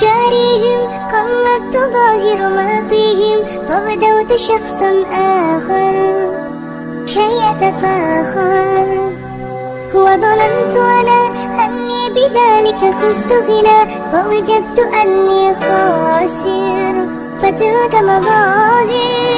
جاريهم قلت تظاهر ما فيهم فبدوت شخصا آخر كي أتفاخر. وظننت أنا أني بذلك خست غنى فوجدت أني خاسر فتلك مظاهر.